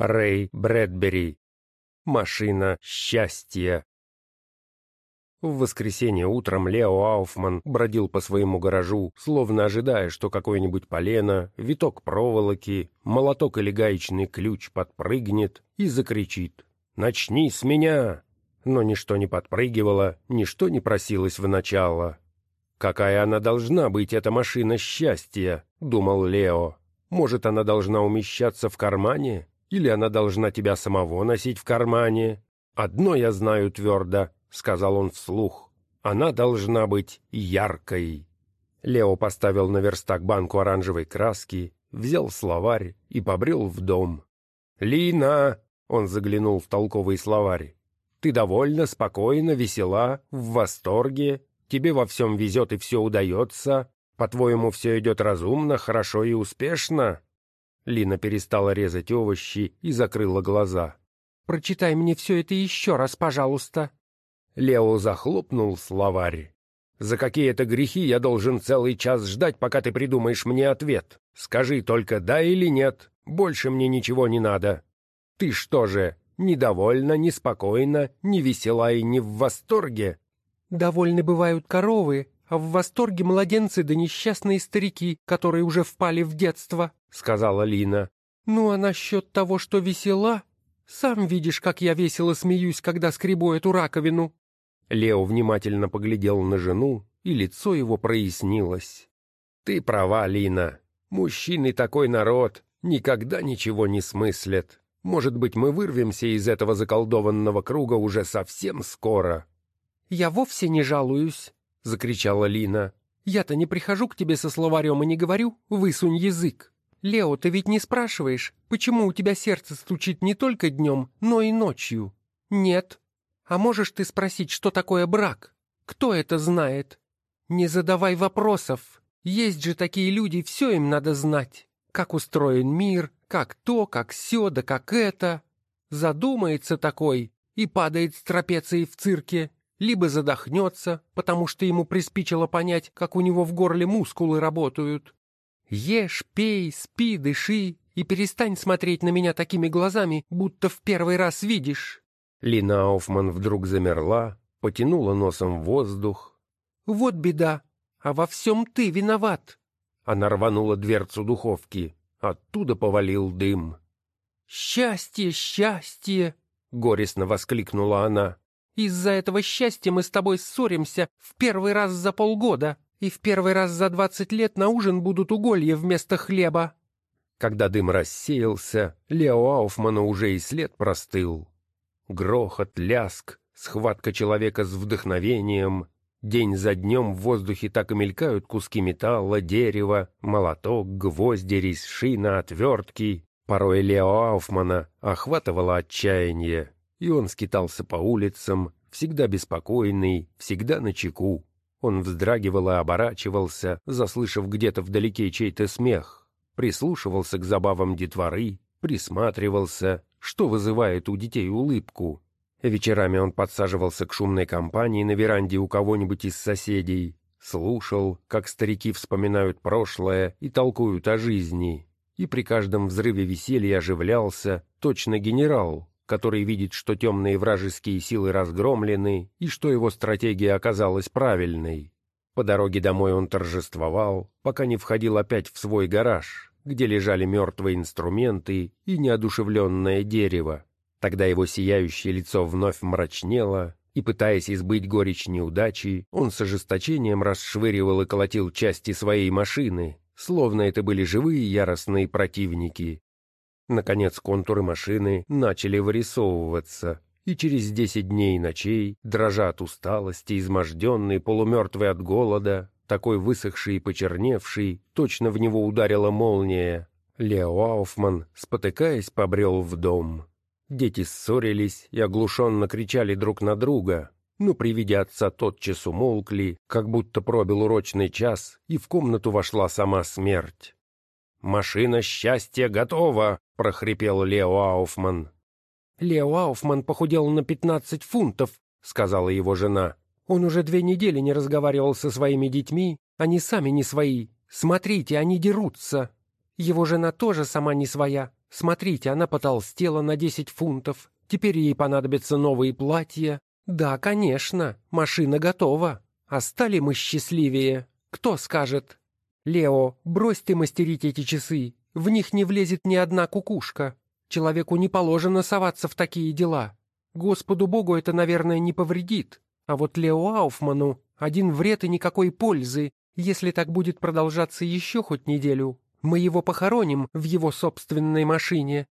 Рэй Брэдбери. Машина счастья. В воскресенье утром Лео Ауфман бродил по своему гаражу, словно ожидая, что какое-нибудь полено, виток проволоки, молоток или гаечный ключ подпрыгнет и закричит «Начни с меня!». Но ничто не подпрыгивало, ничто не просилось в начало. «Какая она должна быть, эта машина счастья?» — думал Лео. «Может, она должна умещаться в кармане? Или она должна тебя самого носить в кармане? Одно я знаю твердо, — сказал он вслух. Она должна быть яркой. Лео поставил на верстак банку оранжевой краски, взял словарь и побрел в дом. «Лина!» — он заглянул в толковый словарь. «Ты довольна, спокойна, весела, в восторге? Тебе во всем везет и все удается? По-твоему, все идет разумно, хорошо и успешно?» Лина перестала резать овощи и закрыла глаза. «Прочитай мне все это еще раз, пожалуйста». Лео захлопнул словарь. «За какие это грехи я должен целый час ждать, пока ты придумаешь мне ответ? Скажи только да или нет, больше мне ничего не надо. Ты что же, недовольна, неспокойна, не весела и не в восторге?» «Довольны бывают коровы, а в восторге младенцы да несчастные старики, которые уже впали в детство», — сказала Лина. «Ну а насчет того, что весела, сам видишь, как я весело смеюсь, когда скребу эту раковину». Лео внимательно поглядел на жену, и лицо его прояснилось. «Ты права, Лина. Мужчины такой народ, никогда ничего не смыслят. Может быть, мы вырвемся из этого заколдованного круга уже совсем скоро». «Я вовсе не жалуюсь», — закричала Лина. «Я-то не прихожу к тебе со словарем и не говорю «высунь язык». Лео, ты ведь не спрашиваешь, почему у тебя сердце стучит не только днем, но и ночью? Нет. А можешь ты спросить, что такое брак? Кто это знает? Не задавай вопросов. Есть же такие люди, все им надо знать. Как устроен мир, как то, как сё, да как это. Задумается такой и падает с трапецией в цирке, либо задохнется, потому что ему приспичило понять, как у него в горле мускулы работают. Ешь, пей, спи, дыши и перестань смотреть на меня такими глазами, будто в первый раз видишь. Лина Ауфман вдруг замерла, потянула носом в воздух. «Вот беда, а во всем ты виноват!» Она рванула дверцу духовки. Оттуда повалил дым. «Счастье, счастье!» — горестно воскликнула она. «Из-за этого счастья мы с тобой ссоримся в первый раз за полгода, и в первый раз за двадцать лет на ужин будут уголья вместо хлеба». Когда дым рассеялся, Лео Ауфмана уже и след простыл. Грохот, ляск, схватка человека с вдохновением. День за днем в воздухе так и мелькают куски металла, дерева, молоток, гвозди, рис, шина, отвертки. Порой Лео Ауфмана охватывало отчаяние, и он скитался по улицам, всегда беспокойный, всегда на чеку. Он вздрагивал и оборачивался, заслышав где-то вдалеке чей-то смех, прислушивался к забавам детворы, присматривался, что вызывает у детей улыбку. Вечерами он подсаживался к шумной компании на веранде у кого-нибудь из соседей, слушал, как старики вспоминают прошлое и толкуют о жизни, и при каждом взрыве веселья оживлялся, точно генерал, который видит, что темные вражеские силы разгромлены и что его стратегия оказалась правильной. По дороге домой он торжествовал, пока не входил опять в свой гараж, где лежали мертвые инструменты и неодушевленное дерево. Тогда его сияющее лицо вновь мрачнело, и, пытаясь избыть горечь неудачи, он с ожесточением расшвыривал и колотил части своей машины, словно это были живые яростные противники. Наконец контуры машины начали вырисовываться, и через десять дней и ночей, дрожа от усталости, изможденный, полумертвый от голода, такой высохший и почерневший, точно в него ударила молния. Лео Ауфман, спотыкаясь, побрел в дом. Дети ссорились и оглушенно кричали друг на друга, но при виде отца тотчас умолкли, как будто пробил урочный час, и в комнату вошла сама смерть. «Машина счастья готова!» — прохрипел Лео Ауфман. «Лео Ауфман похудел на пятнадцать фунтов», — сказала его жена. Он уже две недели не разговаривал со своими детьми, они сами не свои. Смотрите, они дерутся. Его жена тоже сама не своя. Смотрите, она потолстела на 10 фунтов. Теперь ей понадобятся новые платья. Да, конечно, машина готова. А стали мы счастливее. Кто скажет? Лео, брось ты мастерить эти часы. В них не влезет ни одна кукушка. Человеку не положено соваться в такие дела. Господу Богу это, наверное, не повредит. А вот Лео Ауфману один вред и никакой пользы. Если так будет продолжаться еще хоть неделю, мы его похороним в его собственной машине».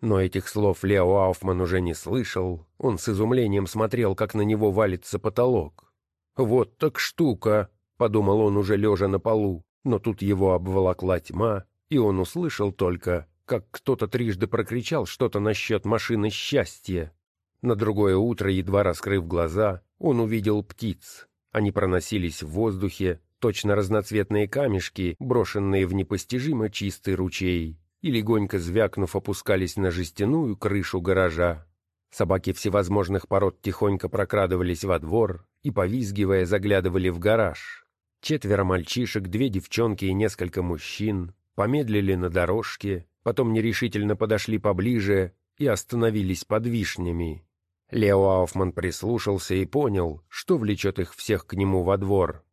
Но этих слов Лео Ауфман уже не слышал. Он с изумлением смотрел, как на него валится потолок. «Вот так штука!» — подумал он уже лежа на полу. Но тут его обволокла тьма, и он услышал только, как кто-то трижды прокричал что-то насчет машины счастья. На другое утро, едва раскрыв глаза, он увидел птиц. Они проносились в воздухе, точно разноцветные камешки, брошенные в непостижимо чистый ручей, и легонько звякнув опускались на жестяную крышу гаража. Собаки всевозможных пород тихонько прокрадывались во двор и, повизгивая, заглядывали в гараж. Четверо мальчишек, две девчонки и несколько мужчин помедлили на дорожке, потом нерешительно подошли поближе и остановились под вишнями. Лео Ауфман прислушался и понял, что влечет их всех к нему во двор.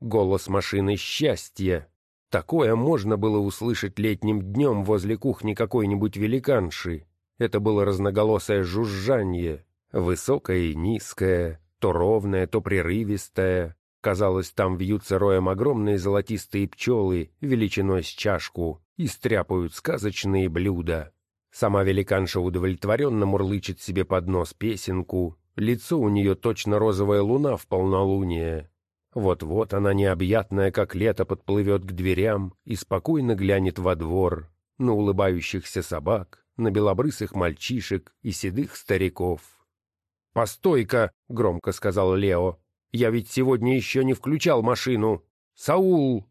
Голос машины счастья. Такое можно было услышать летним днем возле кухни какой-нибудь великанши. Это было разноголосое жужжание, высокое и низкое, то ровное, то прерывистое. Казалось, там вьются роем огромные золотистые пчелы величиной с чашку и стряпают сказочные блюда. Сама великанша удовлетворенно мурлычет себе под нос песенку, лицо у нее точно розовая луна в полнолуние. Вот-вот она необъятная, как лето, подплывет к дверям и спокойно глянет во двор, на улыбающихся собак, на белобрысых мальчишек и седых стариков. «Постой-ка!» — громко сказал Лео. «Я ведь сегодня еще не включал машину! Саул!»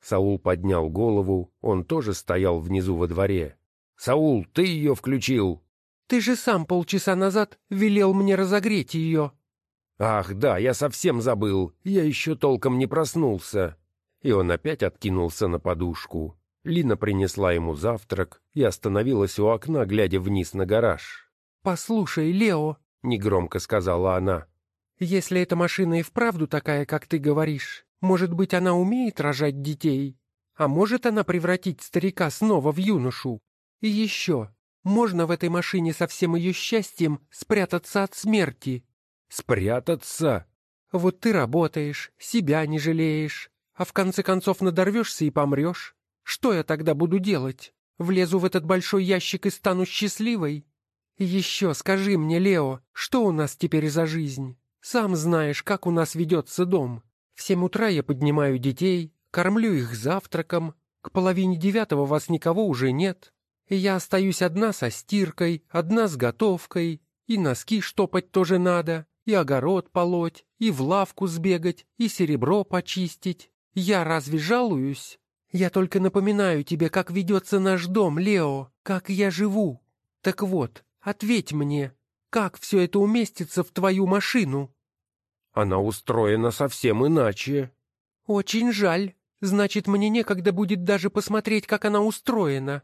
Саул поднял голову, он тоже стоял внизу во дворе. «Саул, ты ее включил?» «Ты же сам полчаса назад велел мне разогреть ее». «Ах, да, я совсем забыл, я еще толком не проснулся». И он опять откинулся на подушку. Лина принесла ему завтрак и остановилась у окна, глядя вниз на гараж. «Послушай, Лео», — негромко сказала она, — «если эта машина и вправду такая, как ты говоришь, может быть, она умеет рожать детей? А может она превратить старика снова в юношу? И еще, можно в этой машине со всем ее счастьем спрятаться от смерти. Спрятаться? Вот ты работаешь, себя не жалеешь, а в конце концов надорвешься и помрешь. Что я тогда буду делать? Влезу в этот большой ящик и стану счастливой? еще скажи мне, Лео, что у нас теперь за жизнь? Сам знаешь, как у нас ведется дом. В семь утра я поднимаю детей, кормлю их завтраком. К половине девятого вас никого уже нет и я остаюсь одна со стиркой, одна с готовкой, и носки штопать тоже надо, и огород полоть, и в лавку сбегать, и серебро почистить. Я разве жалуюсь? Я только напоминаю тебе, как ведется наш дом, Лео, как я живу. Так вот, ответь мне, как все это уместится в твою машину?» «Она устроена совсем иначе». «Очень жаль. Значит, мне некогда будет даже посмотреть, как она устроена.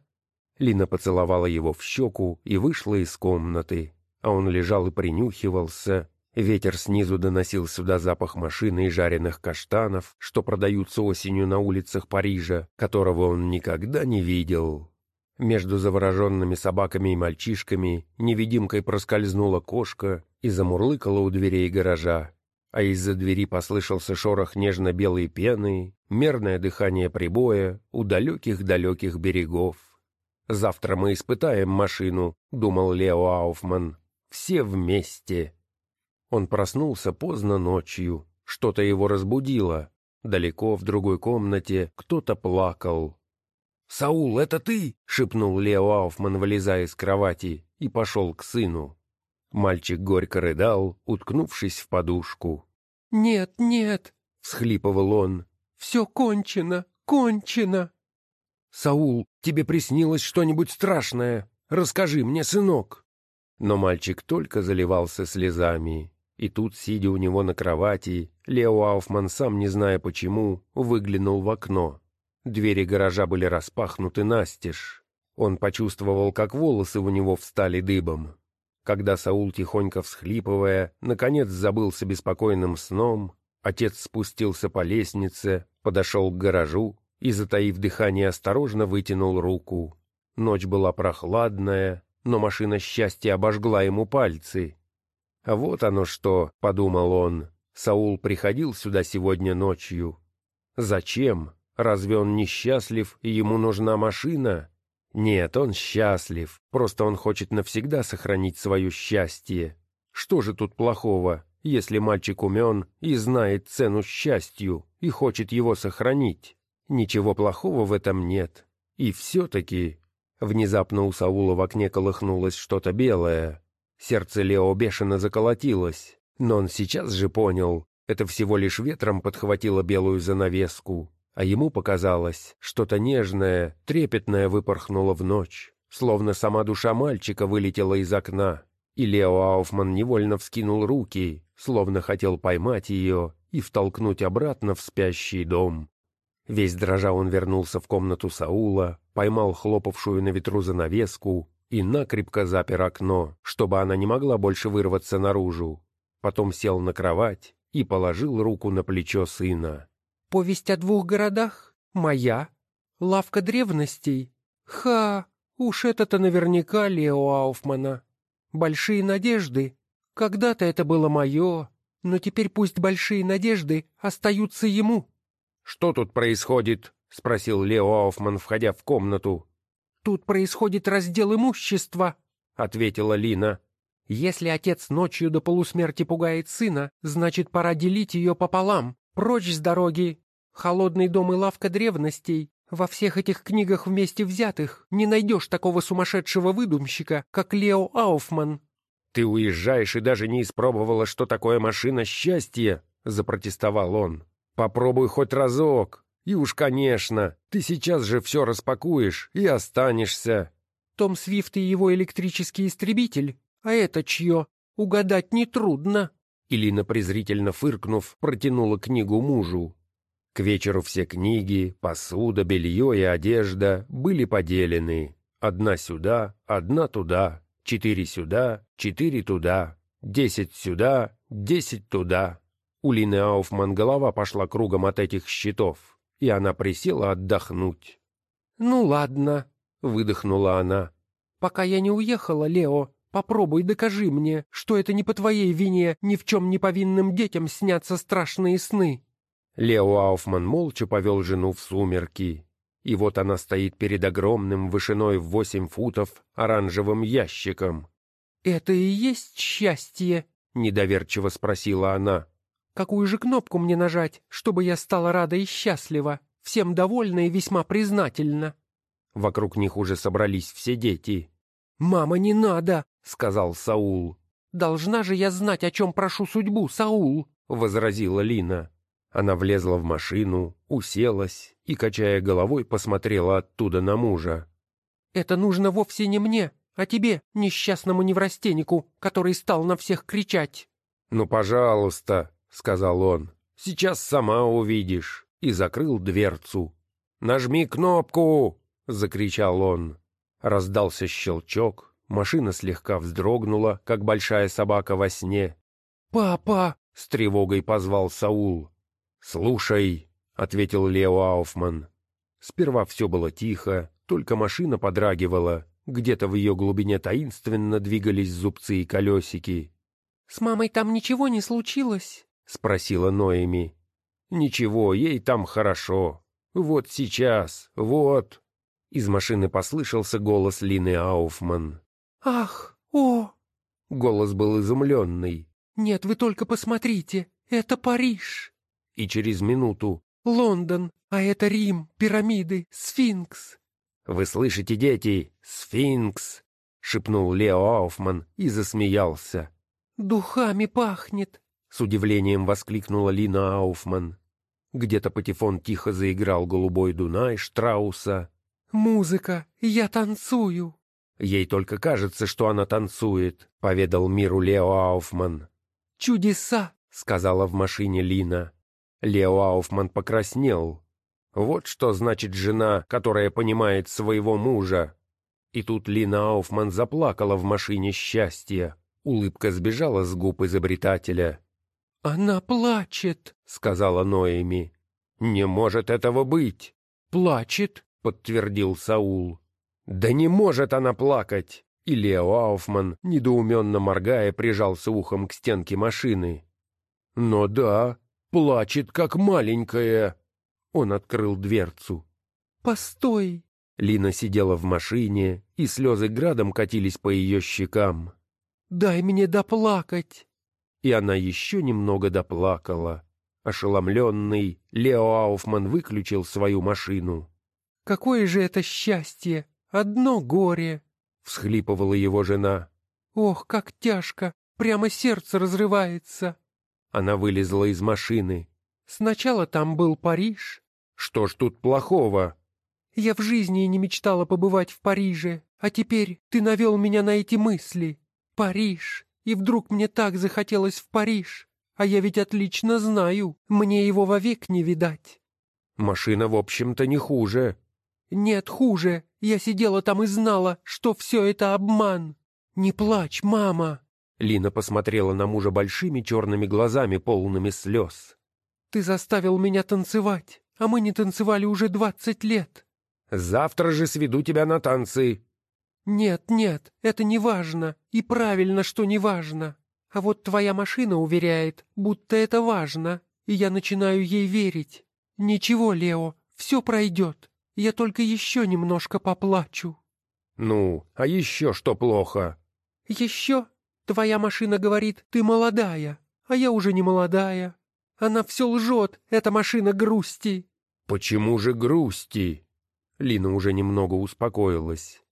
Лина поцеловала его в щеку и вышла из комнаты, а он лежал и принюхивался. Ветер снизу доносил сюда запах машины и жареных каштанов, что продаются осенью на улицах Парижа, которого он никогда не видел. Между завороженными собаками и мальчишками невидимкой проскользнула кошка и замурлыкала у дверей гаража, а из-за двери послышался шорох нежно-белой пены, мерное дыхание прибоя у далеких-далеких берегов. Завтра мы испытаем машину», — думал Лео Ауфман. «Все вместе». Он проснулся поздно ночью. Что-то его разбудило. Далеко в другой комнате кто-то плакал. «Саул, это ты?» — шепнул Лео Ауфман, вылезая из кровати, и пошел к сыну. Мальчик горько рыдал, уткнувшись в подушку. «Нет, нет!» — всхлипывал он. «Все кончено, кончено!» «Саул, тебе приснилось что-нибудь страшное? Расскажи мне, сынок!» Но мальчик только заливался слезами. И тут, сидя у него на кровати, Лео Ауфман, сам не зная почему, выглянул в окно. Двери гаража были распахнуты настежь. Он почувствовал, как волосы у него встали дыбом. Когда Саул, тихонько всхлипывая, наконец забылся беспокойным сном, отец спустился по лестнице, подошел к гаражу и, затаив дыхание, осторожно вытянул руку. Ночь была прохладная, но машина счастья обожгла ему пальцы. «А вот оно что», — подумал он, — «Саул приходил сюда сегодня ночью. Зачем? Разве он несчастлив, и ему нужна машина?» Нет, он счастлив, просто он хочет навсегда сохранить свое счастье. Что же тут плохого, если мальчик умен и знает цену счастью и хочет его сохранить? Ничего плохого в этом нет. И все-таки... Внезапно у Саула в окне колыхнулось что-то белое. Сердце Лео бешено заколотилось, но он сейчас же понял, это всего лишь ветром подхватило белую занавеску, а ему показалось, что-то нежное, трепетное выпорхнуло в ночь, словно сама душа мальчика вылетела из окна, и Лео Ауфман невольно вскинул руки, словно хотел поймать ее и втолкнуть обратно в спящий дом. Весь дрожа он вернулся в комнату Саула, поймал хлопавшую на ветру занавеску и накрепко запер окно, чтобы она не могла больше вырваться наружу. Потом сел на кровать и положил руку на плечо сына. Повесть о двух городах? Моя. Лавка древностей? Ха, уж это-то наверняка Лео Ауфмана. Большие надежды? Когда-то это было мое, но теперь пусть большие надежды остаются ему. «Что тут происходит?» — спросил Лео Ауфман, входя в комнату. «Тут происходит раздел имущества», — ответила Лина. «Если отец ночью до полусмерти пугает сына, значит, пора делить ее пополам. Прочь с дороги, Холодный дом и лавка древностей. Во всех этих книгах вместе взятых не найдешь такого сумасшедшего выдумщика, как Лео Ауфман. «Ты уезжаешь и даже не испробовала, что такое машина счастья», — запротестовал он. «Попробуй хоть разок. И уж, конечно, ты сейчас же все распакуешь и останешься». Том Свифт и его электрический истребитель. А это чье? Угадать нетрудно. Илина, презрительно фыркнув, протянула книгу мужу. К вечеру все книги, посуда, белье и одежда были поделены. Одна сюда, одна туда, четыре сюда, четыре туда, десять сюда, десять туда. У Лины Ауфман голова пошла кругом от этих счетов, и она присела отдохнуть. «Ну ладно», — выдохнула она. «Пока я не уехала, Лео, попробуй докажи мне, что это не по твоей вине ни в чем не повинным детям снятся страшные сны». Лео Ауфман молча повел жену в сумерки. И вот она стоит перед огромным, вышиной в восемь футов, оранжевым ящиком. «Это и есть счастье?» — недоверчиво спросила она. «Какую же кнопку мне нажать, чтобы я стала рада и счастлива, всем довольна и весьма признательна?» Вокруг них уже собрались все дети. «Мама, не надо!» — сказал Саул. «Должна же я знать, о чем прошу судьбу, Саул!» — возразила Лина. Она влезла в машину, уселась и, качая головой, посмотрела оттуда на мужа. «Это нужно вовсе не мне, а тебе, несчастному неврастеннику, который стал на всех кричать». «Ну, пожалуйста», — сказал он, — «сейчас сама увидишь», и закрыл дверцу. «Нажми кнопку!» — закричал он. Раздался щелчок, машина слегка вздрогнула, как большая собака во сне. «Папа!» — с тревогой позвал Саул. «Слушай», — ответил Лео Ауфман. Сперва все было тихо, только машина подрагивала, где-то в ее глубине таинственно двигались зубцы и колесики. «С мамой там ничего не случилось?» — спросила Ноэми. «Ничего, ей там хорошо. Вот сейчас, вот...» Из машины послышался голос Лины Ауфман. «Ах, о!» Голос был изумленный. «Нет, вы только посмотрите, это Париж!» И через минуту «Лондон, а это Рим, пирамиды, сфинкс». «Вы слышите, дети, сфинкс!» — шепнул Лео Ауфман и засмеялся. «Духами пахнет!» — с удивлением воскликнула Лина Ауфман. Где-то патефон тихо заиграл «Голубой Дунай» Штрауса. «Музыка! Я танцую!» «Ей только кажется, что она танцует», — поведал миру Лео Ауфман. «Чудеса!» — сказала в машине Лина. Лео Ауфман покраснел. Вот что значит жена, которая понимает своего мужа. И тут Лина Ауфман заплакала в машине счастья. Улыбка сбежала с губ изобретателя. «Она плачет», — сказала Ноэми. «Не может этого быть!» «Плачет», — подтвердил Саул. «Да не может она плакать!» И Лео Ауфман, недоуменно моргая, прижался ухом к стенке машины. «Но да, плачет, как маленькая!» Он открыл дверцу. «Постой!» Лина сидела в машине, и слезы градом катились по ее щекам. «Дай мне доплакать!» И она еще немного доплакала. Ошеломленный, Лео Ауфман выключил свою машину. «Какое же это счастье! Одно горе!» — всхлипывала его жена. «Ох, как тяжко! Прямо сердце разрывается!» Она вылезла из машины. «Сначала там был Париж». «Что ж тут плохого?» «Я в жизни и не мечтала побывать в Париже, а теперь ты навел меня на эти мысли. Париж! И вдруг мне так захотелось в Париж, а я ведь отлично знаю, мне его вовек не видать». «Машина, в общем-то, не хуже». «Нет, хуже. Я сидела там и знала, что все это обман. Не плачь, мама!» Лина посмотрела на мужа большими черными глазами, полными слез. «Ты заставил меня танцевать, а мы не танцевали уже двадцать лет». «Завтра же сведу тебя на танцы». «Нет, нет, это не важно, и правильно, что не важно. А вот твоя машина уверяет, будто это важно, и я начинаю ей верить. Ничего, Лео, все пройдет. Я только еще немножко поплачу». «Ну, а еще что плохо?» «Еще? Твоя машина говорит, ты молодая, а я уже не молодая. Она все лжет, эта машина грусти». «Почему же грусти?» Лина уже немного успокоилась.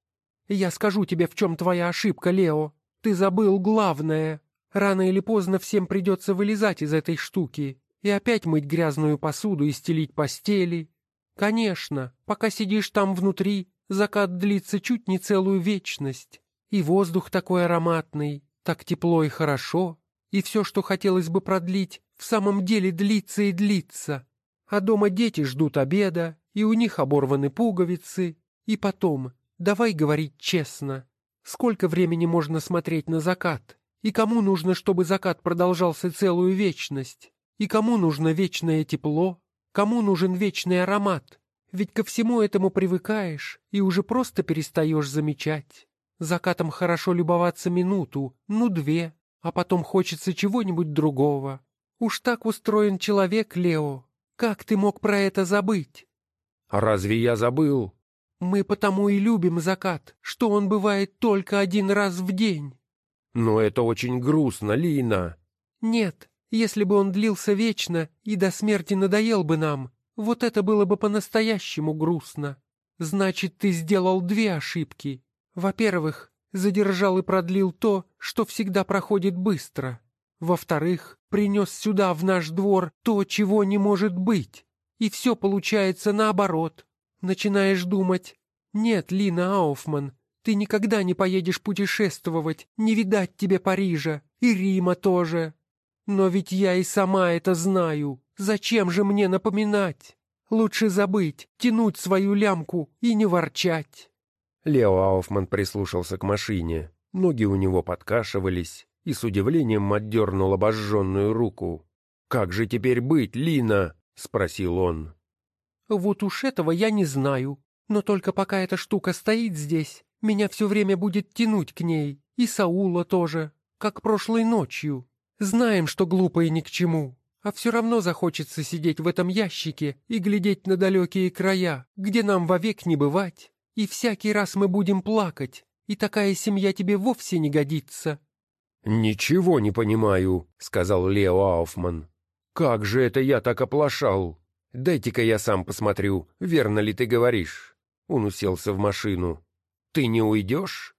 «Я скажу тебе, в чем твоя ошибка, Лео. Ты забыл главное. Рано или поздно всем придется вылезать из этой штуки и опять мыть грязную посуду и стелить постели, Конечно, пока сидишь там внутри, закат длится чуть не целую вечность. И воздух такой ароматный, так тепло и хорошо, и все, что хотелось бы продлить, в самом деле длится и длится. А дома дети ждут обеда, и у них оборваны пуговицы. И потом, давай говорить честно, сколько времени можно смотреть на закат? И кому нужно, чтобы закат продолжался целую вечность? И кому нужно вечное тепло? Кому нужен вечный аромат? Ведь ко всему этому привыкаешь и уже просто перестаешь замечать. Закатом хорошо любоваться минуту, ну две, а потом хочется чего-нибудь другого. Уж так устроен человек, Лео. Как ты мог про это забыть? А разве я забыл? Мы потому и любим закат, что он бывает только один раз в день. Но это очень грустно, Лина. Нет, если бы он длился вечно и до смерти надоел бы нам, вот это было бы по-настоящему грустно. Значит, ты сделал две ошибки. Во-первых, задержал и продлил то, что всегда проходит быстро. Во-вторых, принес сюда, в наш двор, то, чего не может быть. И все получается наоборот. Начинаешь думать, нет, Лина Ауфман, ты никогда не поедешь путешествовать, не видать тебе Парижа, и Рима тоже. Но ведь я и сама это знаю. Зачем же мне напоминать? Лучше забыть, тянуть свою лямку и не ворчать. Лео Ауфман прислушался к машине. Ноги у него подкашивались и с удивлением отдернул обожженную руку. «Как же теперь быть, Лина?» — спросил он. «Вот уж этого я не знаю. Но только пока эта штука стоит здесь, меня все время будет тянуть к ней, и Саула тоже, как прошлой ночью. Знаем, что глупо и ни к чему, а все равно захочется сидеть в этом ящике и глядеть на далекие края, где нам вовек не бывать. И всякий раз мы будем плакать, и такая семья тебе вовсе не годится». «Ничего не понимаю», — сказал Лео Ауфман. «Как же это я так оплошал? Дайте-ка я сам посмотрю, верно ли ты говоришь». Он уселся в машину. «Ты не уйдешь?»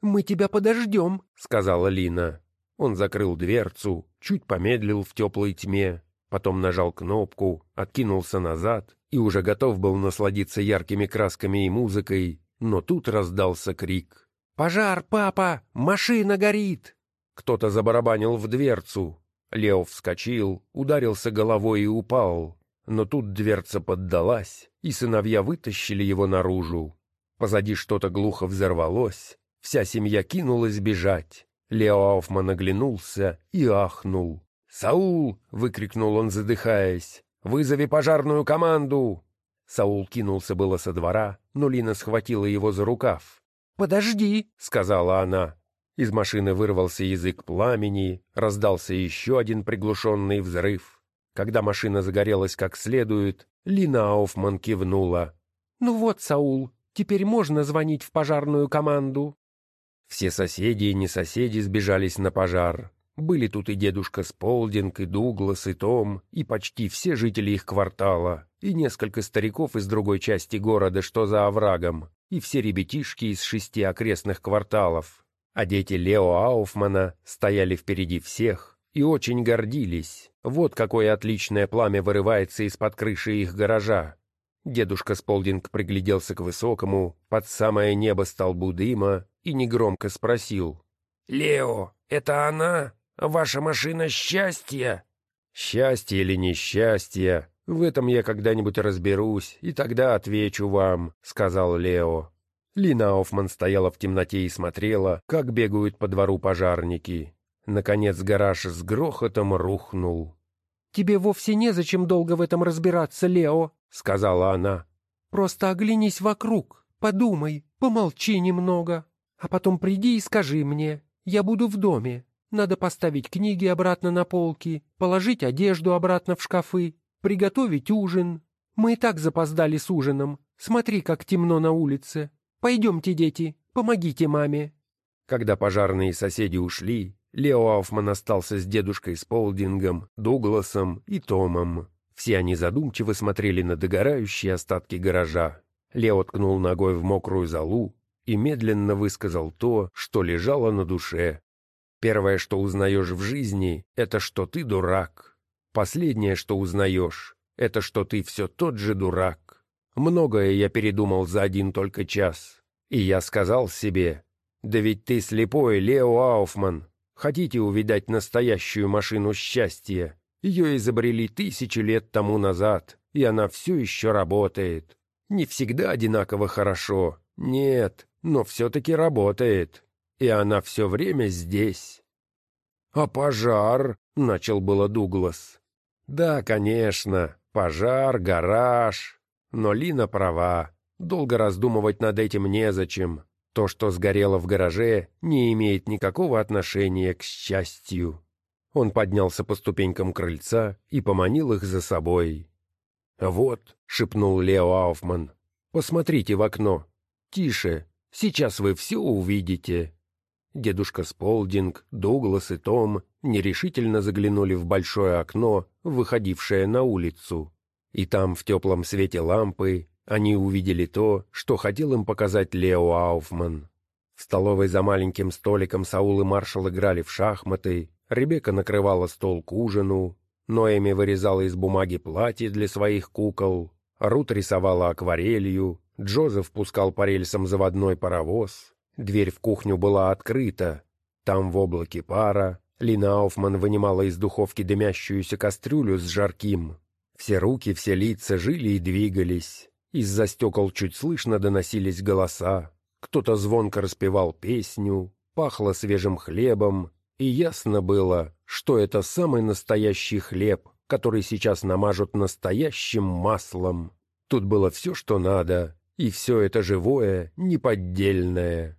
«Мы тебя подождем», — сказала Лина. Он закрыл дверцу, чуть помедлил в теплой тьме, потом нажал кнопку, откинулся назад и уже готов был насладиться яркими красками и музыкой, но тут раздался крик. «Пожар, папа! Машина горит!» Кто-то забарабанил в дверцу. Лео вскочил, ударился головой и упал. Но тут дверца поддалась, и сыновья вытащили его наружу. Позади что-то глухо взорвалось. Вся семья кинулась бежать. Лео Ауфман оглянулся и ахнул. «Саул!» — выкрикнул он, задыхаясь. «Вызови пожарную команду!» Саул кинулся было со двора, но Лина схватила его за рукав. «Подожди!» — сказала она. Из машины вырвался язык пламени, раздался еще один приглушенный взрыв. Когда машина загорелась как следует, Лина Ауфман кивнула. «Ну вот, Саул, теперь можно звонить в пожарную команду». Все соседи и не соседи сбежались на пожар. Были тут и дедушка Сполдинг, и Дуглас, и Том, и почти все жители их квартала, и несколько стариков из другой части города, что за оврагом, и все ребятишки из шести окрестных кварталов. А дети Лео Ауфмана стояли впереди всех и очень гордились. Вот какое отличное пламя вырывается из-под крыши их гаража. Дедушка Сполдинг пригляделся к высокому, под самое небо столбу дыма и негромко спросил. «Лео, это она? Ваша машина счастья?» «Счастье или несчастье? В этом я когда-нибудь разберусь, и тогда отвечу вам», — сказал Лео. Лина Оффман стояла в темноте и смотрела, как бегают по двору пожарники. Наконец гараж с грохотом рухнул. «Тебе вовсе незачем долго в этом разбираться, Лео», — сказала она. «Просто оглянись вокруг, подумай, помолчи немного, а потом приди и скажи мне, я буду в доме. Надо поставить книги обратно на полки, положить одежду обратно в шкафы, приготовить ужин. Мы и так запоздали с ужином. Смотри, как темно на улице. Пойдемте, дети, помогите маме». Когда пожарные соседи ушли, Лео Ауфман остался с дедушкой Сполдингом, Дугласом и Томом. Все они задумчиво смотрели на догорающие остатки гаража. Лео ткнул ногой в мокрую залу и медленно высказал то, что лежало на душе. «Первое, что узнаешь в жизни, это что ты дурак. Последнее, что узнаешь, это что ты все тот же дурак. Многое я передумал за один только час. И я сказал себе, да ведь ты слепой, Лео Ауфман, Хотите увидать настоящую машину счастья? Ее изобрели тысячи лет тому назад, и она все еще работает. Не всегда одинаково хорошо, нет, но все-таки работает. И она все время здесь. «А пожар?» — начал было Дуглас. «Да, конечно, пожар, гараж. Но Лина права. Долго раздумывать над этим незачем. То, что сгорело в гараже, не имеет никакого отношения к счастью. Он поднялся по ступенькам крыльца и поманил их за собой. «Вот», — шепнул Лео Ауфман, — «посмотрите в окно. Тише, сейчас вы все увидите». Дедушка Сполдинг, Дуглас и Том нерешительно заглянули в большое окно, выходившее на улицу. И там, в теплом свете лампы, они увидели то, что хотел им показать Лео Ауфман. В столовой за маленьким столиком Саул и Маршал играли в шахматы, Ребекка накрывала стол к ужину, Ноэми вырезала из бумаги платье для своих кукол, Рут рисовала акварелью, Джозеф пускал по рельсам заводной паровоз, дверь в кухню была открыта, там в облаке пара Лина Ауфман вынимала из духовки дымящуюся кастрюлю с жарким. Все руки, все лица жили и двигались. Из-за стекол чуть слышно доносились голоса. Кто-то звонко распевал песню, пахло свежим хлебом, и ясно было, что это самый настоящий хлеб, который сейчас намажут настоящим маслом. Тут было все, что надо, и все это живое, неподдельное.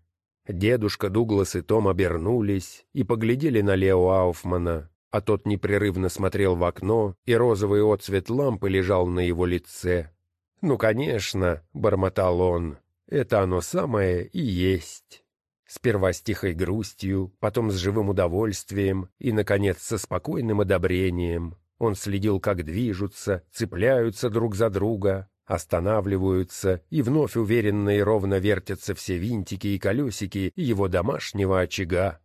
Дедушка Дуглас и Том обернулись и поглядели на Лео Ауфмана, а тот непрерывно смотрел в окно, и розовый отцвет лампы лежал на его лице. «Ну, конечно», — бормотал он, — «это оно самое и есть». Сперва с тихой грустью, потом с живым удовольствием и, наконец, со спокойным одобрением. Он следил, как движутся, цепляются друг за друга, останавливаются и вновь уверенно и ровно вертятся все винтики и колесики его домашнего очага.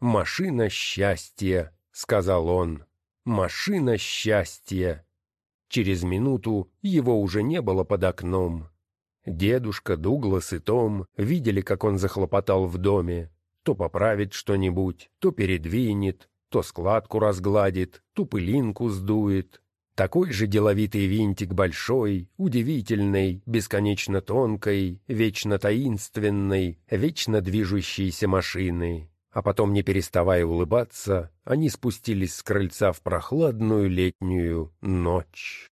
«Машина счастья», — сказал он, — «машина счастья». Через минуту его уже не было под окном. Дедушка, Дуглас и Том видели, как он захлопотал в доме. То поправит что-нибудь, то передвинет, то складку разгладит, то пылинку сдует. Такой же деловитый винтик большой, удивительный, бесконечно тонкой, вечно таинственной, вечно движущейся машины. А потом, не переставая улыбаться, они спустились с крыльца в прохладную летнюю ночь.